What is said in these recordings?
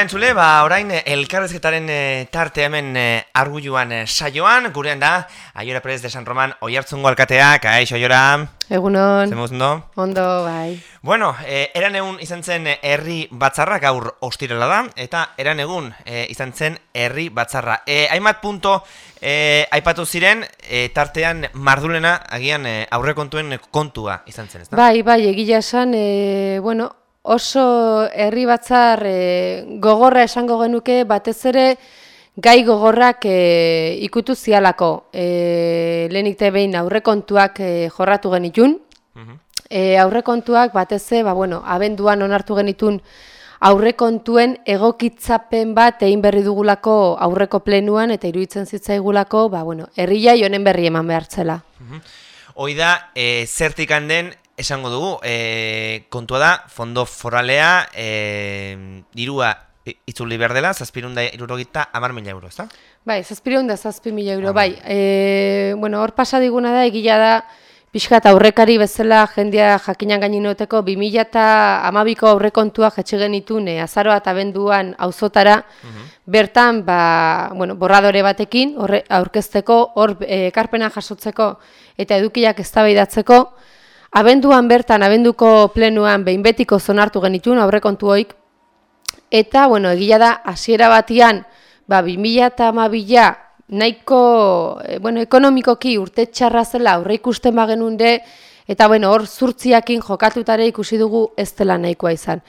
Begira entzule, ba, orain elkarrezketaren e, tarte hemen e, argulluan e, saioan, gurean da, Aiora Perez de San Roman, oi hartzungo alkateak, aix, Aiora. Egunon. Zemuz, ondo? Ondo, bai. Bueno, e, eran egun izan zen herri batzarra, gaur ostirela da, eta eran egun e, izan zen herri batzarra. E, Aimat punto, e, aipatu ziren, e, tartean mardulena, agian e, aurrekontuen kontua izan zen, ez da? Bai, bai, egila esan, e, bueno, oso herri batzar e, gogorra esango genuke batez ere gai gogorrak e, ikutu zialako. E, lehenik te behin aurrekontuak e, jorratu genitun. E, aurrekontuak batez ere, ba, bueno, abenduan onartu genitun aurrekontuen egokitzapen bat egin berri dugulako aurreko plenuan eta iruditzen zitzaigulako, ba, bueno, herria jonen berri eman behartzela. Hoi da, e, zertik handen esango dugu, e, kontua da, fondo foralea, e, dirua itzuli behar dela, zazpirunda irurogita amar mila euro, ezta? Bai, zazpirunda zazpi mila euro, bai. E, bueno, hor pasadiguna da, egila da, pixka eta aurrekari bezala jendia jakinan gaininoteko, bi mila eta amabiko aurrekontua jetxe genitun, e, azaroa eta benduan auzotara, bertan, ba, bueno, borradore batekin, horre, aurkezteko, hor ekarpena jasotzeko eta edukiak eztabaidatzeko, Abenduan bertan, abenduko plenuan behin betiko zonartu genitun aurrekontu hoik, eta, bueno, egila da, hasiera batian, ba, 2000 eta amabila, nahiko, e, bueno, ekonomikoki urte txarra zela aurre ikusten bagenunde, eta, bueno, hor zurtziakin jokatutare ikusi dugu ez dela nahikoa izan.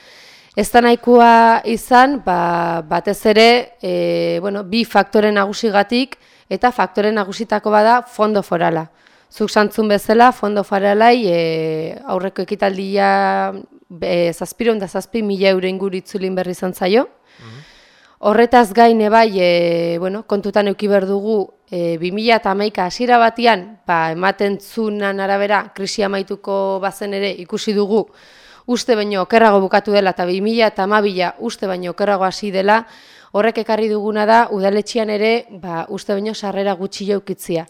Ez da nahikoa izan, ba, batez ere, e, bueno, bi faktore nagusigatik, eta faktore nagusitako bada fondo forala zuk santzun bezala, fondo faralai, e, aurreko ekitaldia e, zazpiron da zazpi mila euro inguru itzulin berri izan zaio. Mhm. Horretaz gaine bai, e, bueno, kontutan euki behar dugu, e, 2000 eta amaika hasiera batian, ba, ematen zunan arabera, krisi amaituko bazen ere ikusi dugu, uste baino okerrago bukatu dela, eta 2000 eta amabila uste baino okerrago hasi dela, horrek ekarri duguna da, udaletxian ere, ba, uste baino sarrera gutxi jaukitzia.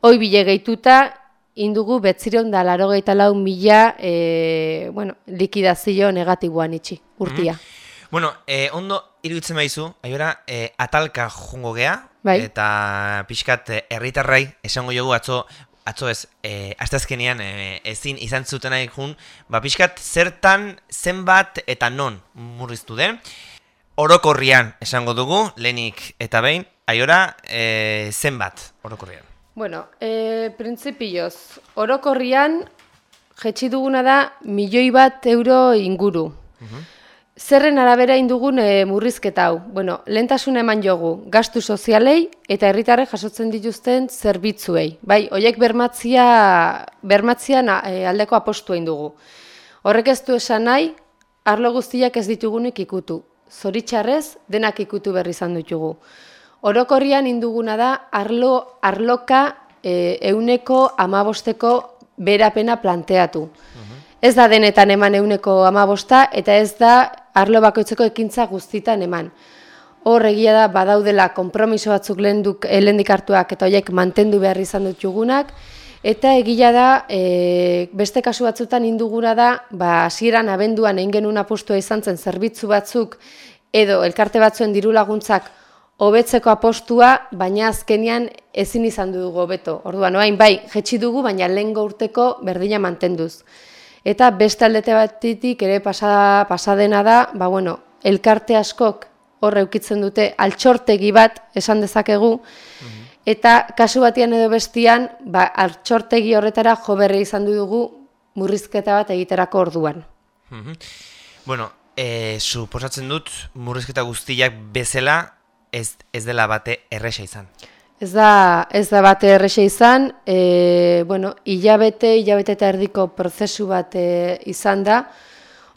Hoi bile gehituta, indugu betzireun da laro lau mila e, bueno, likidazio negatiboan itxi, urtia. Mm Bueno, e, ondo iruditzen baizu, aiora, e, atalka jungo gea, bai. eta pixkat herritarrai esango jogu atzo, atzo ez, e, azkenean e, ezin izan zuten nahi jun, ba pixkat zertan zenbat eta non murriztu den, orokorrian esango dugu, lenik eta behin, aiora, e, zenbat orokorrian. Bueno, e, printzipioz, orokorrian jetxi duguna da milioi bat euro inguru. Mhm. Zerren arabera indugun e, murrizketa hau. Bueno, lehentasun eman jogu, gastu sozialei eta herritarre jasotzen dituzten zerbitzuei. Bai, hoiek bermatzia, bermatzia e, aldeko apostu egin dugu. Horrek ez du esan nahi, arlo guztiak ez ditugunik ikutu. Zoritxarrez, denak ikutu berri izan ditugu. Orokorrian induguna da arlo arloka e, euneko amabosteko berapena planteatu. Mhm. Ez da denetan eman euneko amabosta eta ez da arlo bakoitzeko ekintza guztitan eman. Hor egia da badaudela konpromiso batzuk lehenduk elendik hartuak eta horiek mantendu behar izan dut jugunak. Eta egia da, e, beste kasu batzutan induguna da, ba, hasieran abenduan egin genuen apostua izan zen zerbitzu batzuk edo elkarte batzuen diru laguntzak hobetzeko apostua, baina azkenean ezin izan dugu hobeto. Orduan, orain bai, jetxi dugu, baina lehengo urteko berdina mantenduz. Eta beste aldete batitik ere pasa, pasadena da, ba bueno, elkarte askok horre ukitzen dute altxortegi bat esan dezakegu, mhm. eta kasu batian edo bestian, ba, altxortegi horretara jo berri izan dugu murrizketa bat egiterako orduan. Mhm. Bueno, e, suposatzen dut, murrizketa guztiak bezala, ez, ez dela bate erresa izan. Ez da, ez da bate erresa izan, e, bueno, hilabete, hilabete eta erdiko prozesu bat e, izan da,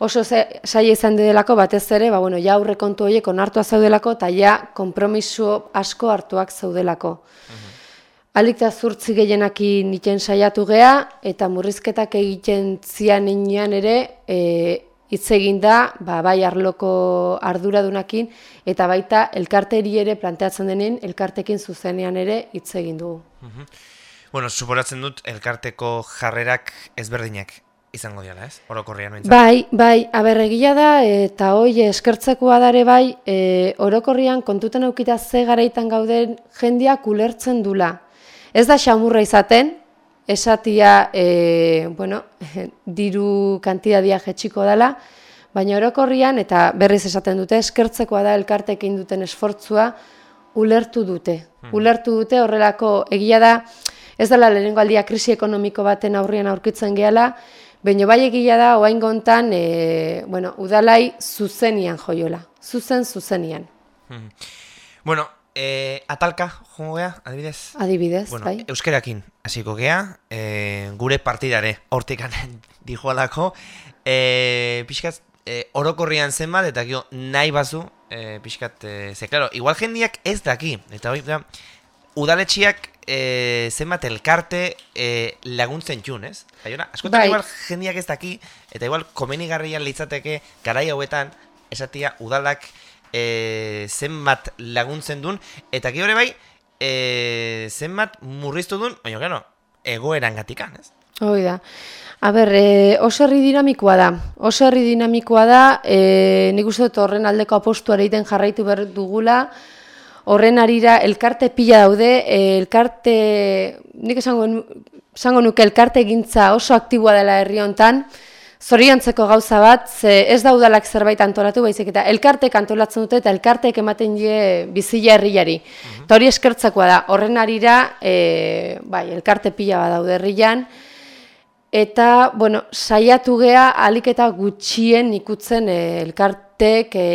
oso saia izan delako batez ere, ba, bueno, ja aurrekontu horiek onartua zaudelako, eta ja kompromisu asko hartuak zaudelako. Mhm. Alik da zurtzi gehienak niten saiatu gea, eta murrizketak egiten zian inean ere, e, hitz egin da, ba, bai arloko arduradunakin, eta baita elkarteri ere planteatzen denen elkartekin zuzenean ere hitz egin dugu. Bueno, suporatzen dut elkarteko jarrerak ezberdinak izango diala, ez? Orokorrian nointza. Bai, bai, aberregia da, eta hoi eskertzekoa dare bai, e, orokorrian kontutan aukita ze garaitan gauden jendiak ulertzen dula. Ez da xamurra izaten, esatia, e, bueno, diru kantidadia jetxiko dela, baina orokorrian, eta berriz esaten dute, eskertzekoa da elkartekin duten esfortzua, ulertu dute. Hmm. Ulertu dute horrelako egia da, ez dela lehenengo aldia krisi ekonomiko baten aurrian aurkitzen gehala, baina bai egia da, oain gontan, e, bueno, udalai zuzenian joiola. Zuzen, zuzenian. Hmm. Bueno, e, atalka, jongo gea, adibidez? Adibidez, bueno, bai. Euskerakin hasiko gea, e, gure partidare hortikan dijoalako, e, pixkaz, e, orokorrian zenbat, eta gio nahi bazu, e, pixkat, e, ze, klaro, igual jendiak ez daki, eta hori, da, udaletxiak e, zenbat elkarte e, laguntzen txun, ez? Aiona, askotan Bai. igual jendiak ez daki, eta igual komenigarrian litzateke garai hauetan, esatia udalak e, zenbat laguntzen duen, eta ere bai, e, zenbat murriztu duen, baina gero, egoeran gatikan, ez? Hoi da. A ber, e, oso herri dinamikoa da. Oso herri dinamikoa da, e, nik uste dut horren aldeko apostu egiten jarraitu behar dugula, horren arira elkarte pila daude, e, elkarte, nik esango, esango nuke elkarte gintza oso aktiboa dela herri hontan, zoriontzeko gauza bat, ze ez da udalak zerbait antolatu, baizik eta elkartek antolatzen dute eta elkartek ematen die bizila herriari. Eta hori eskertzekoa da, horren arira, e, bai, elkarte pila bat daude herrian, Eta, bueno, saiatu gea alik eta gutxien ikutzen e, elkartek e,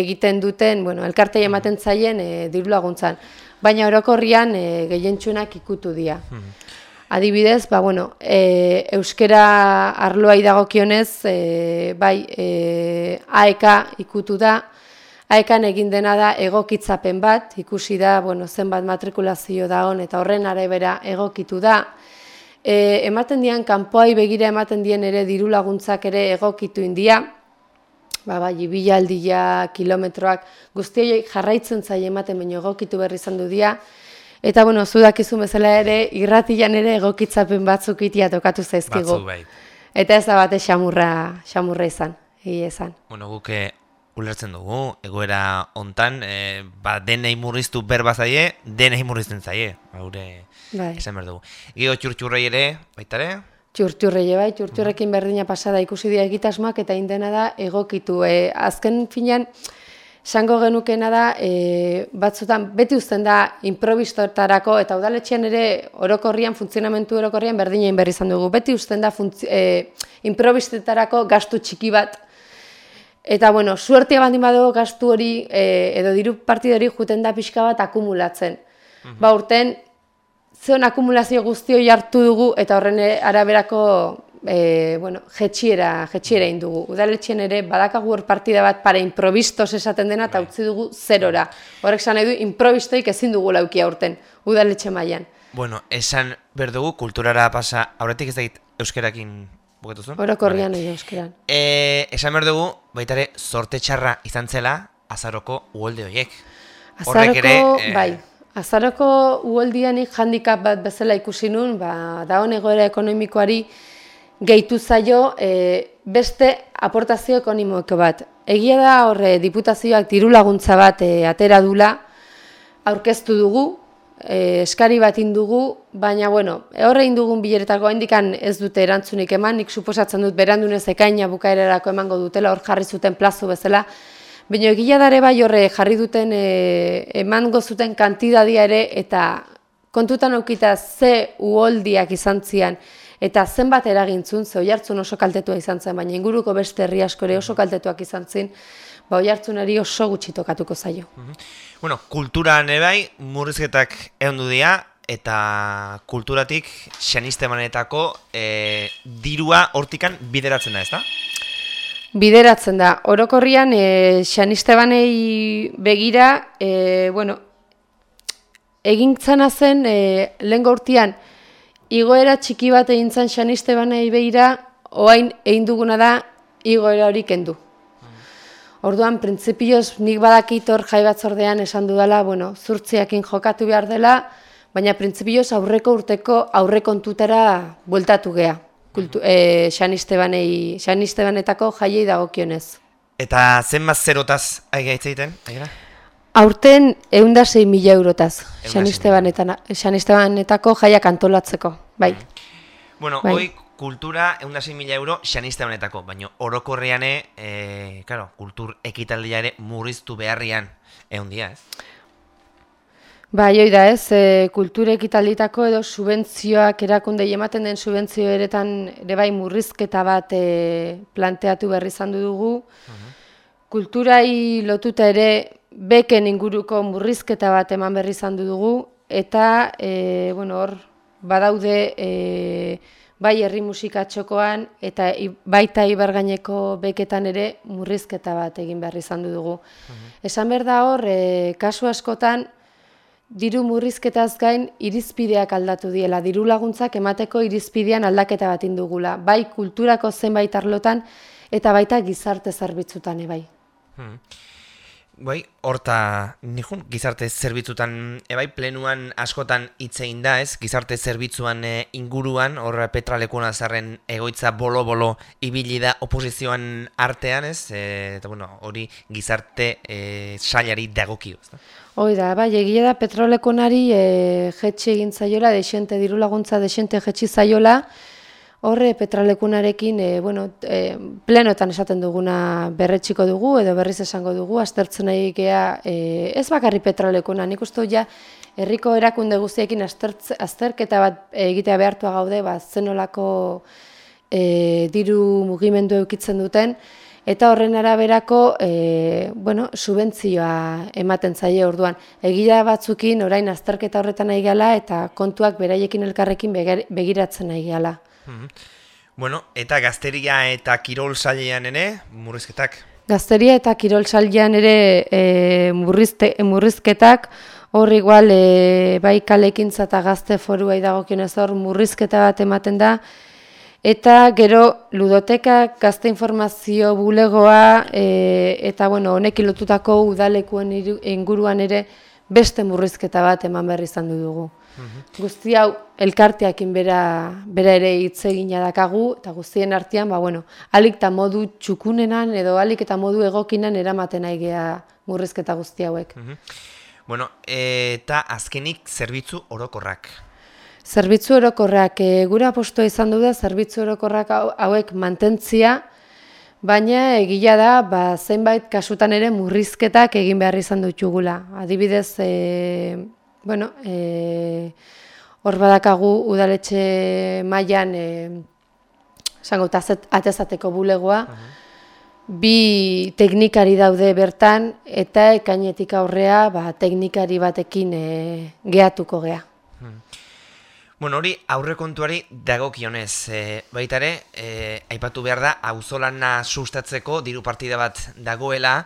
egiten duten, bueno, elkartei ematen zaien e, diru laguntzan. Baina orokorrian e, gehientsunak ikutu dira. Adibidez, ba, bueno, e, euskera arloa dagokionez, e, bai, e, AEK ikutu da, AEKan egin dena da egokitzapen bat, ikusi da, bueno, zenbat matrikulazio da hon, eta horren arabera egokitu da. E, ematen dian, kanpoai begira ematen dien ere diru laguntzak ere egokitu india, ba, bai, ibilaldia, kilometroak, guztioi jarraitzen zaie ematen baino egokitu berri izan du dia, eta, bueno, zudakizu bezala ere, irratian ere egokitzapen batzuk itia tokatu zaizkigu. Batzu, bai. Eta ez da bate xamurra, xamurra izan, egia esan. Bueno, guk eh, ulertzen dugu, egoera hontan, e, ba, denei murriztu berba zaie, denei murrizten zaie, haure Bai. esan behar dugu. Gio txurtxurrei ere, baitare, Txurtxurreie bai, txurtxurrekin berdina pasada ikusi dira egitasmoak eta indena da egokitu. E, azken finean, esango genukena da, e, batzutan beti uzten da improvistotarako eta udaletxean ere orokorrian, funtzionamentu orokorrian berdina egin berri izan dugu. Beti uzten da funtzi, e, improvistetarako gastu txiki bat. Eta, bueno, suertia bandin badugu gastu hori, e, edo diru partido hori juten da pixka bat akumulatzen. Ba, urten, zeon akumulazio guzti hori hartu dugu eta horren araberako e, bueno, jetxiera, jetxiera egin dugu. Udaletxean ere badakagu hor partida bat para improvistos esaten dena eta utzi dugu zerora. Horrek esan nahi du improvistoik ezin dugu lauki aurten udaletxe mailan. bueno, esan behar dugu, kulturara pasa, aurretik ez dakit euskerakin buketu zuen? Orokorrian nahi euskeran. E, esan behar dugu, baitare, sorte txarra izan zela, azaroko uholde horiek. Azaroko, ere, eh, bai, azaroko uholdianik handikap bat bezala ikusi nun, ba, da egoera ekonomikoari gehitu zaio e, beste aportazio ekonomiko bat. Egia da horre diputazioak diru laguntza bat e, atera dula, aurkeztu dugu, e, eskari bat dugu, baina bueno, horre dugun bileretako indikan ez dute erantzunik eman, nik suposatzen dut berandunez ekaina bukaerarako emango dutela, hor jarri zuten plazo bezala, Baina egia dare bai horre jarri duten e, emango zuten kantidadia ere eta kontutan aukita ze uholdiak izan zian eta zenbat eragintzun, ze oihartzun oso kaltetua izan zen, baina inguruko beste herri asko ere oso kaltetuak izan zin, ba oihartzunari oso gutxi tokatuko zaio. Bueno, kulturan ere bai, murrizketak egon dira, eta kulturatik xaniste manetako e, dirua hortikan bideratzen da, ez da? Bideratzen da, orokorrian e, Xanistebanei begira, e, bueno, egintzana zen e, lehen gaurtian igoera txiki bat egin zen Xanistebanei begira, oain egin duguna da igoera hori kendu. Orduan, printzipioz nik badakit hor jai batzordean esan dudala, bueno, zurtziakin jokatu behar dela, baina printzipioz aurreko urteko aurrekontutara bueltatu gea. kultu, e, Xanistebanei, Xanistebanetako jaiei dagokionez. Eta zenbat zerotaz aigaitza egiten, aigra? Aurten eunda sei mila eurotaz, Ehun Xanistebanetako jaiak antolatzeko, bai. Bueno, Bai. hoi kultura eunda mila euro xaniste honetako, baina orokorreane, e, claro, kultur ekitaldia ere murriztu beharrian egun dia, ez? Bai, hoi da ez, e, kultura ekitalditako edo subentzioak erakunde ematen den subentzio eretan ere bai murrizketa bat e, planteatu berri izan dugu. Kulturai lotuta ere beken inguruko murrizketa bat eman berri izan dugu eta e, bueno, hor badaude e, bai herri musika txokoan eta baita ibargaineko beketan ere murrizketa bat egin behar izan dugu. Esan behar da hor, e, kasu askotan, diru murrizketaz gain irizpideak aldatu diela. Diru laguntzak emateko irizpidean aldaketa bat indugula. Bai kulturako zenbait arlotan eta baita gizarte zerbitzutan ebai. Bai, horta, nihun, gizarte zerbitzutan, ebai, plenuan askotan hitzein da, ez? Gizarte zerbitzuan e, inguruan, hor petralekuna zarren egoitza bolo-bolo ibili da oposizioan artean, ez? E, eta, bueno, hori gizarte e, sailari dagokio, ez da? Hoi da, bai, egia da petrolekonari e, jetxe egin zaiola, desente diru laguntza desente jetxi zaiola, horre petralekunarekin, e, bueno, e, plenoetan esaten duguna berretxiko dugu, edo berriz esango dugu, aztertzen nahi gea, e, ez bakarri petrolekuna, nik uste ja, herriko erakunde guztiekin aztertz, azterketa bat egitea behartua gaude, ba, zenolako e, diru mugimendu eukitzen duten, eta horren araberako, e, bueno, subentzioa ematen zaie orduan. Egia batzukin orain azterketa horretan nahi gala eta kontuak beraiekin elkarrekin begiratzen nahi gala. Bueno, eta gazteria eta kirol sailean ere, murrizketak. Gazteria eta kirol saldian ere e, murrizte, murrizketak, hor igual e, bai kalekintza eta gazte foruai dagokionez hor murrizketa bat ematen da, eta gero ludoteka gazte informazio bulegoa e, eta bueno, honekin lotutako udalekuen inguruan ere beste murrizketa bat eman berri izan du dugu. Guzti hau elkarteakin bera, bera ere hitz egina dakagu eta guztien artean ba bueno, alik eta modu txukunenan edo alik eta modu egokinan eramaten nahi gea murrizketa guzti hauek. Bueno, eta azkenik zerbitzu orokorrak. Zerbitzu orokorrak e, gure apostoa izan du da zerbitzu orokorrak hau- hauek mantentzia, baina egia da ba, zenbait kasutan ere murrizketak egin behar izan dutugula. Adibidez, e, bueno, e, hor badakagu udaletxe mailan e, esango atezateko bulegoa, bi teknikari daude bertan eta ekainetik aurrea ba, teknikari batekin e, gehatuko gea. Bueno, hori aurrekontuari dagokionez, e, baita ere, e, aipatu behar da, auzolana sustatzeko diru partida bat dagoela,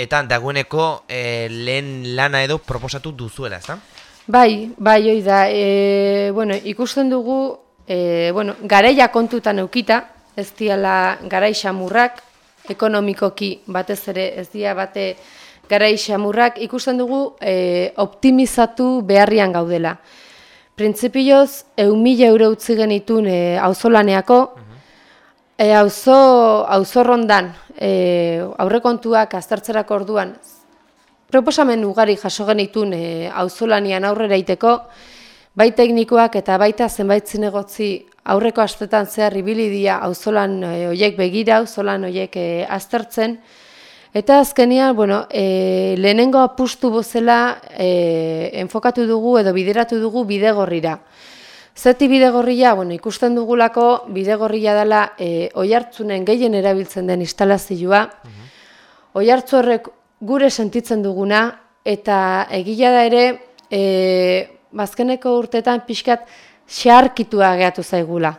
eta dagoeneko e, lehen lana edo proposatu duzuela, ezta? Bai, bai, hoi da. E, bueno, ikusten dugu, e, bueno, garaia kontutan eukita, ez diala garai xamurrak, ekonomikoki batez ere ez dia bate garai xamurrak, ikusten dugu e, optimizatu beharrian gaudela. Printzipioz, eun mila euro utzi genitun e, auzolaneako, e, auzo, auzorrondan e, aurrekontuak aztertzerako orduan proposamen ugari jaso genitun e, auzolanian aurrera iteko, bai teknikoak eta baita zenbait zinegotzi aurreko astetan zehar ibili dira auzolan e, hoiek begira, auzolan hoiek e, aztertzen, Eta azkenean, bueno, e, lehenengo apustu bozela e, enfokatu dugu edo bideratu dugu bidegorrira. Zeti bidegorria, bueno, ikusten dugulako bidegorria dela e, oihartzunen gehien erabiltzen den instalazioa. Oihartzu horrek gure sentitzen duguna eta egila da ere e, bazkeneko urtetan pixkat xeharkitua gehatu zaigula.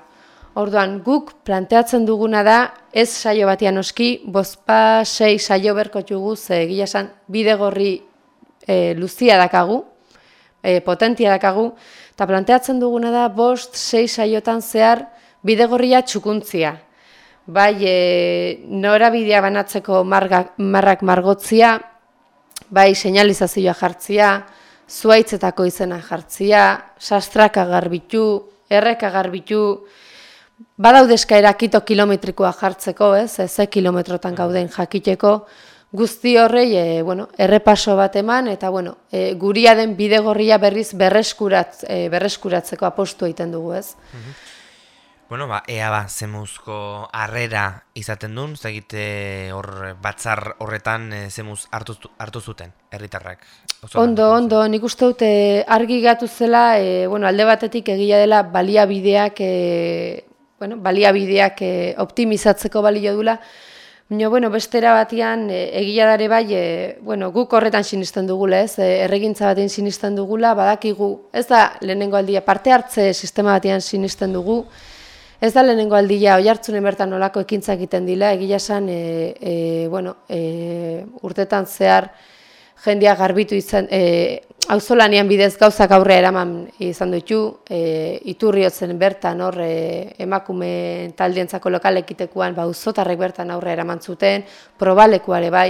Orduan, guk planteatzen duguna da, ez saio batian oski, bozpa sei saio berko jugu, ze egia esan bidegorri e, luzia dakagu, e, potentia dakagu, eta planteatzen duguna da, bost, sei saiotan zehar bidegorria txukuntzia. Bai, e, norabidea banatzeko marga, marrak margotzia, bai, seinalizazioa jartzia, zuaitzetako izena jartzia, sastraka garbitu, erreka garbitu, badaude eskaera kito kilometrikoa jartzeko, ez, ze kilometrotan gauden jakiteko, guzti horrei, e, bueno, errepaso bat eman, eta, bueno, e, guria den bidegorria berriz berreskurat, e, berreskuratzeko apostu egiten dugu, ez. Bueno, ba, ea ba, zemuzko harrera izaten duen, zegite hor batzar horretan e, zemuz hartu, hartu zuten, herritarrak. Ondo, ondo, nik uste dute argi gatu zela, e, bueno, alde batetik egia dela baliabideak, e, bueno, baliabideak e, optimizatzeko balio dula, Baina, bueno, bestera batian, e, egia dare bai, e, bueno, guk horretan sinisten dugula, ez, e, erregintza batean sinisten dugula, badakigu, ez da lehenengo aldia, parte hartze sistema batean sinisten dugu, ez da lehenengo aldia, oi hartzunen bertan nolako ekintzak egiten dila, egia esan, e, e, bueno, e, urtetan zehar, jendia garbitu izan, e, auzolanean bidez gauzak aurre eraman izan ditu, e, iturriotzen bertan hor e, emakume taldientzako lokalekitekuan ba uzotarrek bertan aurre eraman zuten, probalekuare bai.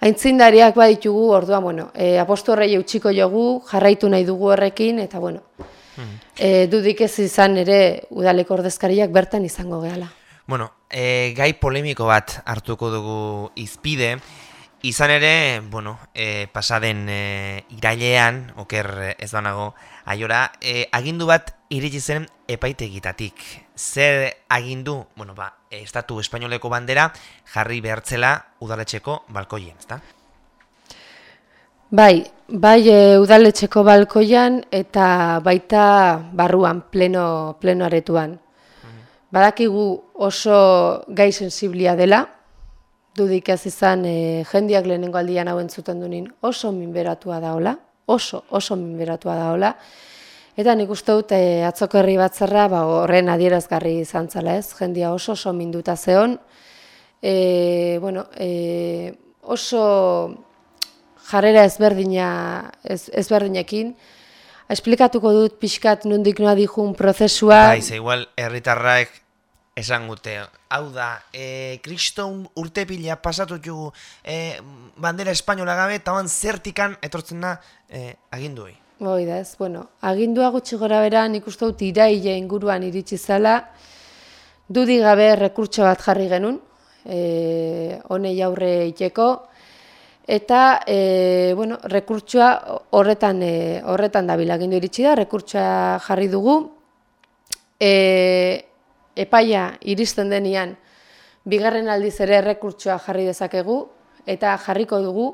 Aintzindariak bai ditugu, orduan, bueno, e, apostu horrei eutxiko jogu, jarraitu nahi dugu horrekin, eta bueno, hmm. e, dudik ez izan ere udaleko ordezkariak bertan izango gehala. Bueno, e, gai polemiko bat hartuko dugu izpide, Izan ere, bueno, e, pasaden e, irailean, oker ez banago, aiora, e, agindu bat iritsi zen epaitegitatik. Zer agindu, bueno, ba, estatu espainoleko bandera jarri behartzela udaletxeko balkoien, ezta? Bai, bai e, udaletxeko balkoian eta baita barruan, pleno, pleno aretuan. Mhm. Badakigu oso gai sensiblia dela, dudik ez izan e, jendiak lehenengo aldian hau entzuten dunin oso minberatua daola, oso, oso minberatua daola, eta nik uste dut e, atzoko herri batzerra ba, horren adierazgarri izan zala ez, jendia oso oso minduta zeon, e, bueno, e, oso jarrera ezberdina, ez, ezberdinekin, esplikatuko dut pixkat nondik noa dijun prozesua. Baiz, igual, herritarraek esan gute. Hau da, e, kriston urte pila pasatu jugu e, bandera espainola gabe, eta zertikan etortzen da e, aginduei. Boi da ez, bueno, agindua gutxi gora bera nik uste dut iraile inguruan iritsi zala, dudi gabe rekurtso bat jarri genuen, e, honei aurre iteko, eta e, bueno, rekurtsoa horretan, e, horretan da bilagindu iritsi da, rekurtsoa jarri dugu, e, epaia iristen denian bigarren aldiz ere errekurtsoa jarri dezakegu eta jarriko dugu.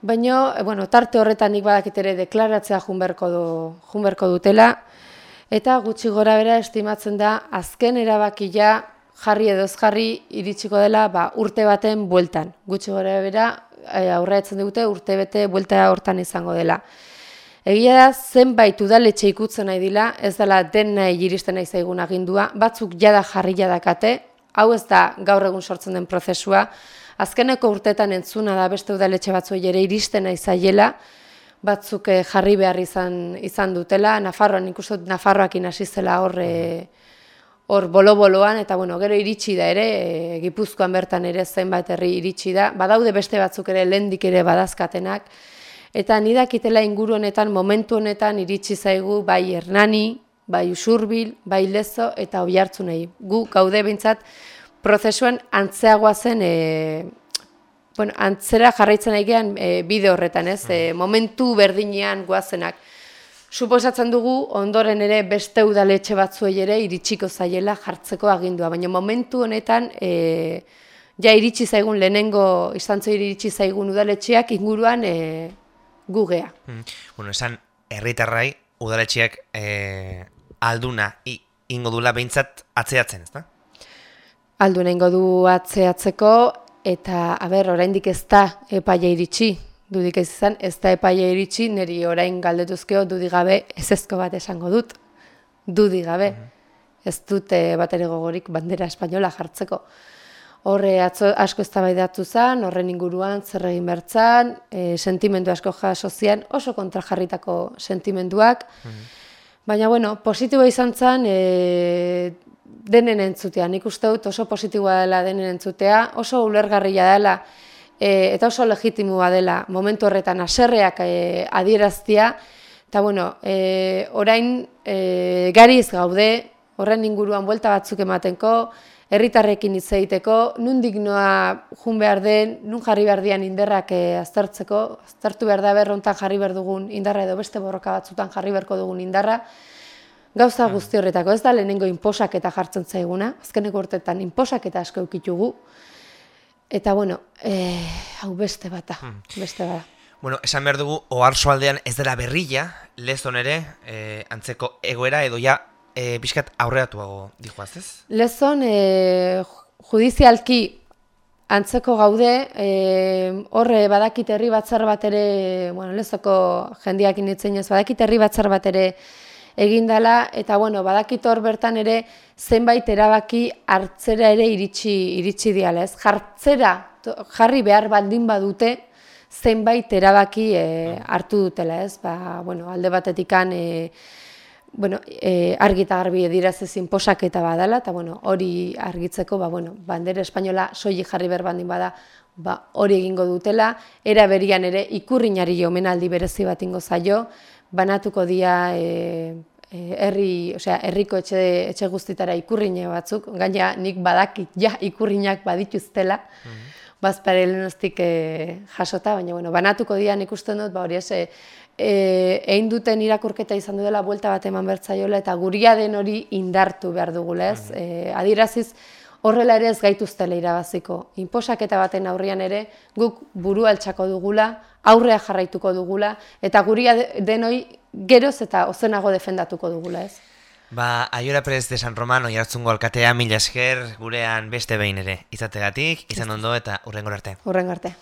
Baino e, bueno, tarte horretan nik badakit ere deklaratzea junberko du junberko dutela. Eta gutxi gora bera estimatzen da azken erabakia jarri edo jarri iritsiko dela ba, urte baten bueltan. Gutxi gora bera e, aurreatzen dute urte bete buelta hortan izango dela Egia da, zenbait udaletxe ikutzen nahi dila, ez dela den nahi iristen nahi zaigun agindua, batzuk jada jarri jadakate, hau ez da gaur egun sortzen den prozesua, azkeneko urtetan entzuna da beste udaletxe batzu ere iristen nahi zaiela, batzuk eh, jarri behar izan, izan dutela, Nafarroan ikusten Nafarroak hasi zela hor eh, hor bolo-boloan, eta bueno, gero iritsi da ere, e, Gipuzkoan bertan ere zenbait herri iritsi da, badaude beste batzuk ere lendik ere badazkatenak, Eta nidakitela inguru honetan, momentu honetan iritsi zaigu bai Hernani, bai Usurbil, bai Lezo eta Oihartzunei. Gu gaude beintzat prozesuan antzeagoa zen e, bueno, antzera jarraitzen aigean e, bide horretan, ez? E, momentu berdinean goazenak. Suposatzen dugu ondoren ere beste udaletxe batzuei ere iritsiko zaiela jartzeko agindua, baina momentu honetan e, ja iritsi zaigun lehenengo istantzoi iritsi zaigun udaletxeak inguruan e, gugea. Mm. Bueno, esan herritarrai udaletxeak e, alduna i, ingo dula behintzat atzeatzen, ezta? Alduna ingo du atzeatzeko eta aber oraindik ez da epaia iritsi. Dudik ez izan, ez da epaia iritsi, niri orain galdetuzkeo dudik gabe ez ezko bat esango dut. Dudik gabe. Mm Ez dute bat ere gogorik bandera espainola jartzeko horre atzo, asko eztabaidatu zen, horren inguruan zer egin bertzan, e, sentimendu asko jaso zian, oso kontrajarritako sentimenduak. Mhm. Baina bueno, positiboa izan zen e, denen entzutea. Nik uste dut oso positiboa dela denen entzutea, oso ulergarria dela e, eta oso legitimua dela momentu horretan aserreak e, adieraztia. Eta bueno, e, orain e, gariz gaude, horren inguruan buelta batzuk ematenko, herritarrekin hitz egiteko, nundik noa jun behar den, nun jarri behar dian inderrak eh, aztertzeko, aztertu behar da berrontan jarri behar dugun indarra edo beste borroka batzutan jarri beharko dugun indarra, gauza Hmm. guzti horretako, ez da lehenengo inposaketa jartzen zaiguna, azkeneko urtetan inposaketa asko eukitugu, eta bueno, eh, hau beste bata, Hmm. beste bata. Bueno, esan behar dugu, aldean ez dela berrilla, lezon ere, eh, antzeko egoera edo ja, eh, pixkat aurreratuago dijoaz, ez? Lezon, e, judizialki antzeko gaude, e, horre badakit herri batzar bat ere, bueno, lezoko jendiak initzen ez, badakit herri batzar bat ere egin dela, eta bueno, badakit hor bertan ere zenbait erabaki hartzera ere iritsi, iritsi diala, ez? Jartzera, jarri behar baldin badute, zenbait erabaki e, hartu dutela, ez? Ba, bueno, alde batetikan e, bueno, e, argi eta garbi ediraz inposaketa badala, eta bueno, hori argitzeko, ba, bueno, bandera espainola soilik jarri behar bandin bada, ba, hori egingo dutela, era berian ere ikurrinari omenaldi berezi bat ingo zaio, banatuko dia e, e, herri, osea, herriko etxe, etxe guztitara ikurrine batzuk, gaina nik badakit ja ikurrinak badituztela, bazpare lehenostik e, jasota, baina bueno, banatuko dian ikusten dut, ba hori ez, e, e, egin duten irakurketa izan dela buelta bat eman bertzaiola eta guria den hori indartu behar dugula, ez? E, adieraziz, horrela ere ez gaituztela irabaziko. Inposaketa baten aurrian ere, guk buru altxako dugula, aurrea jarraituko dugula, eta guria de- denoi geroz eta ozenago defendatuko dugula, ez? Ba, Aiora Perez de San Romano jartzungo alkatea mila esker gurean beste behin ere izategatik, izan ondo eta urrengor arte. Horren arte.